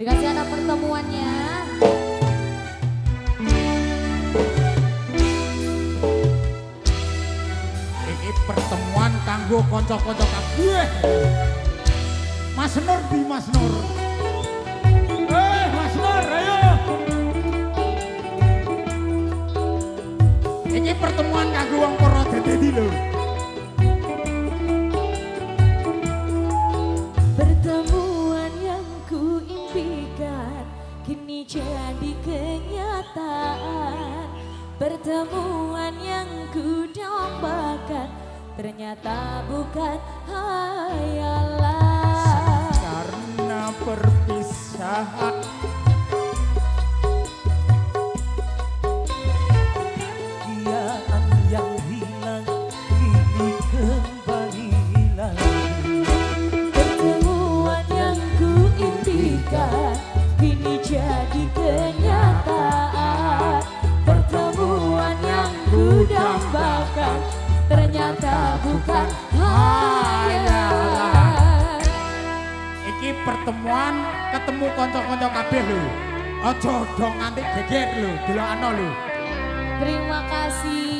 Dikasih ada pertemuannya. Ini pertemuan kanggo konco-konco kabeh. Mas Nur di Mas Nur. Eh, Mas Nur, ayo. Ini pertemuan kanggo wong jadi kenyataan. Pertemuan yang ku ternyata bukan hayalan. Karena perpisahan dambakan ternyata bukan hayalan. Iki pertemuan ketemu konco-konco kabeh lho. Aja dong nganti geger lho, delokano lho. Terima kasih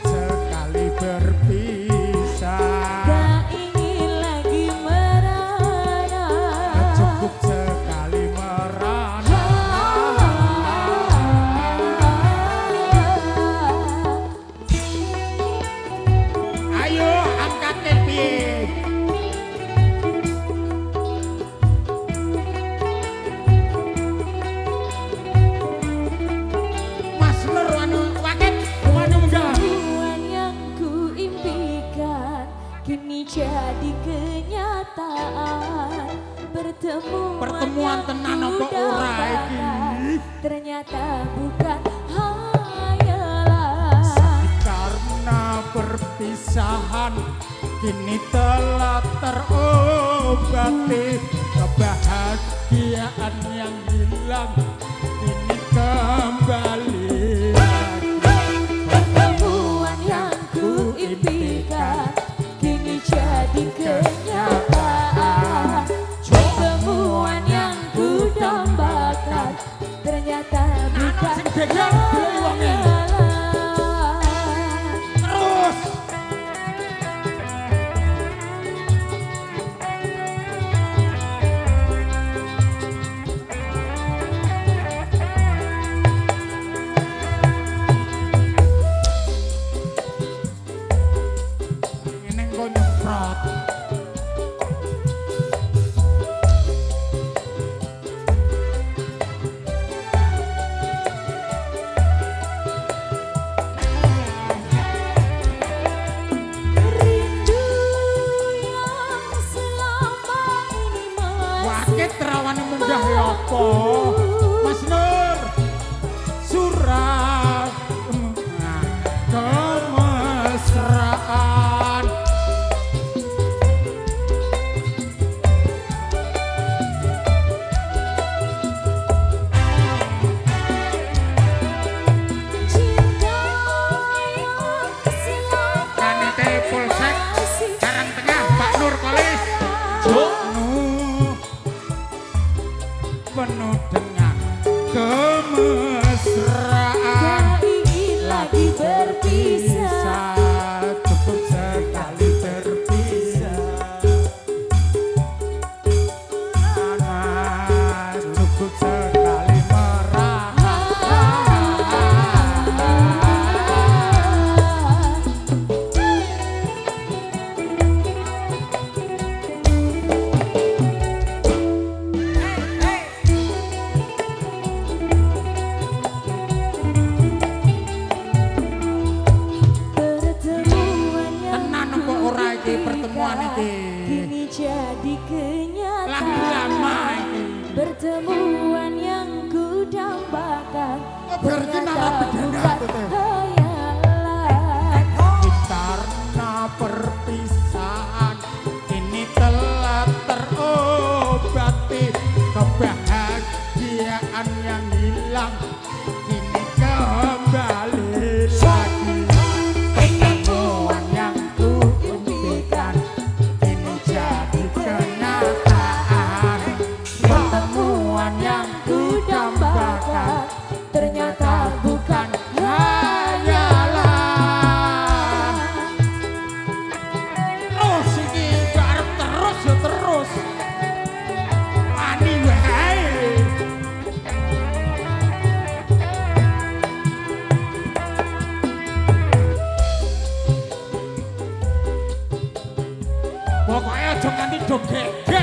time. Kenyataan Pertemuan, Pertemuan tenan apa ora iki? Ternyata bukan hayalan karena perpisahan kini telah terobati kebahagiaan yang hilang. Kini kembali con That's.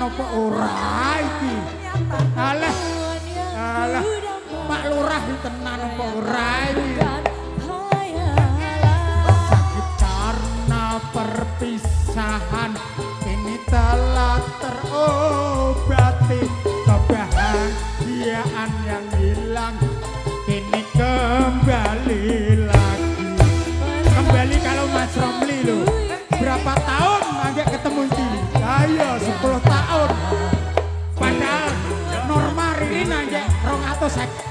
apa ora iki? Alah. Alah. Pak Lurah tenan apa ora iki? Sakit karena perpisahan ini telah terobati kebahagiaan yang hilang kini kembali lagi kembali kalau Mas Romli lo, berapa tahun 啊